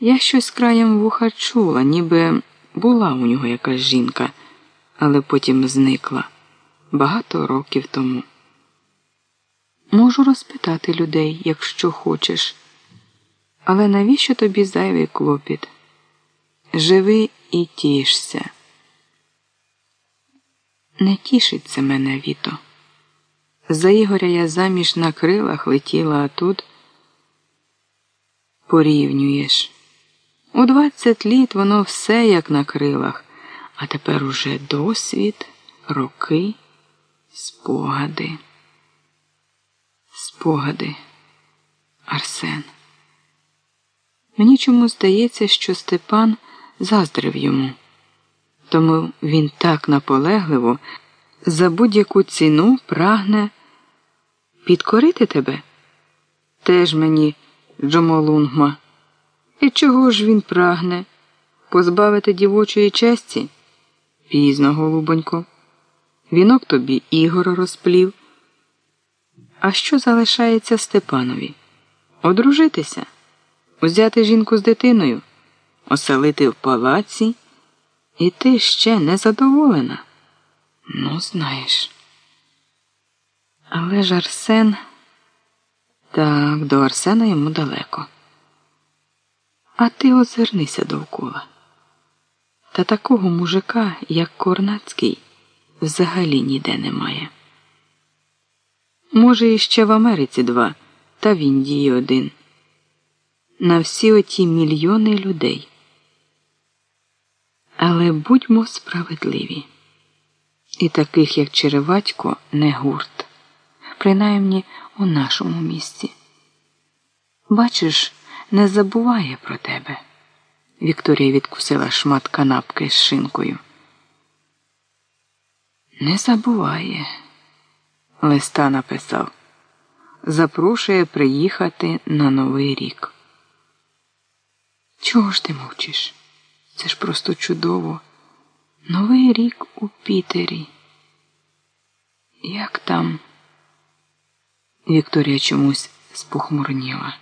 Я щось краєм вуха чула, ніби була у нього якась жінка, але потім зникла багато років тому. Можу розпитати людей, якщо хочеш. Але навіщо тобі зайвий клопіт? Живи і тішся. Не тішить це мене, Віто. За Ігоря я заміж на крилах летіла, а тут порівнюєш. У двадцять літ воно все як на крилах, а тепер уже досвід, роки, спогади. Спогади, Арсен. Мені чому здається, що Степан заздрив йому, тому він так наполегливо за будь-яку ціну прагне підкорити тебе. Теж мені Джомолунгма. І чого ж він прагне? Позбавити дівочої честі? Пізно, голубонько. Вінок тобі Ігор розплів. А що залишається Степанові? Одружитися, узяти жінку з дитиною, оселити в палаці, і ти ще не задоволена. Ну, знаєш. Але ж Арсен. Так, до Арсена йому далеко. А ти озирнися довкола. Та такого мужика, як Корнацький, взагалі ніде немає. Може, іще в Америці два, та в Індії один. На всі оті мільйони людей. Але будьмо справедливі. І таких, як Череватько, не гурт, принаймні у нашому місті. Бачиш, не забуває про тебе. Вікторія відкусила шмат канапки з шинкою. Не забуває, листа написав. Запрошує приїхати на Новий рік. Чого ж ти мовчиш? Це ж просто чудово. Новий рік у Пітері. Як там? Вікторія чомусь спохмурніла.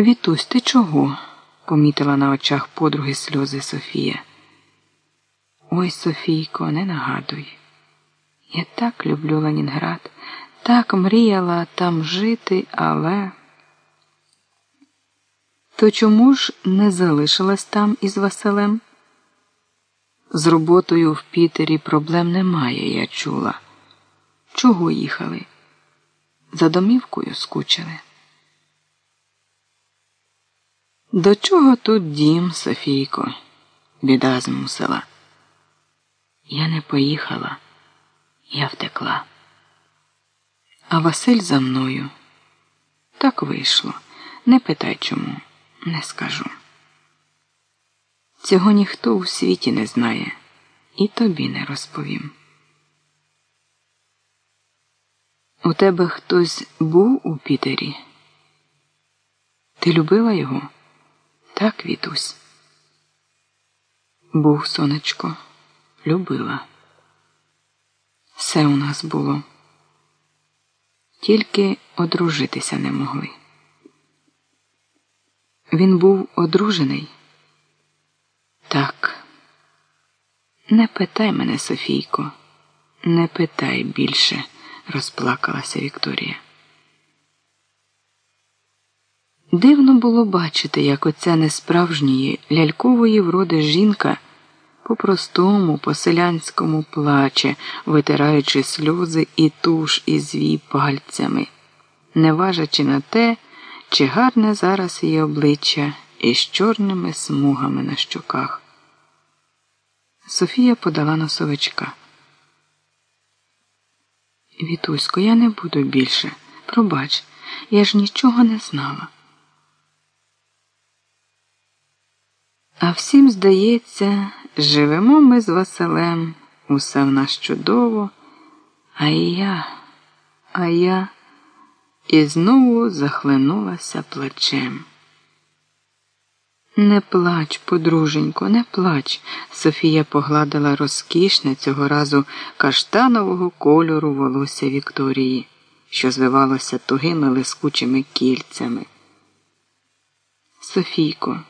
Вітусь, ти чого? помітила на очах подруги сльози Софія. Ой, Софійко, не нагадуй. Я так люблю Ленінград, так мріяла там жити, але. То чому ж не залишилась там із Василем? З роботою в Пітері проблем немає, я чула. Чого їхали? За домівкою скучили. До чого тут дім, Софійко? Біда змусила. Я не поїхала, я втекла. А Василь за мною. Так вийшло. Не питай чому, не скажу. Цього ніхто у світі не знає, і тобі не розповім. У тебе хтось був у Пітері? Ти любила його? Так, Вітусь. Був, сонечко, любила. Все у нас було. Тільки одружитися не могли. Він був одружений. Так. Не питай мене, Софійко, не питай більше, розплакалася Вікторія. Дивно було бачити, як оця несправжньої лялькової вроди жінка по простому, по селянському плаче, витираючи сльози і туш і звій пальцями, не важачи на те, чи гарне зараз її обличчя із чорними смугами на щоках. Софія подала носовичка. Вітусько, я не буду більше. Пробач, я ж нічого не знала. А всім здається, живемо ми з Василем, усе в нас чудово, а я, а я і знову захлинулася плачем. Не плач, подруженько, не плач. Софія погладила розкішне цього разу каштанового кольору волосся Вікторії, що звивалося тугими лискучими кільцями. Софійко.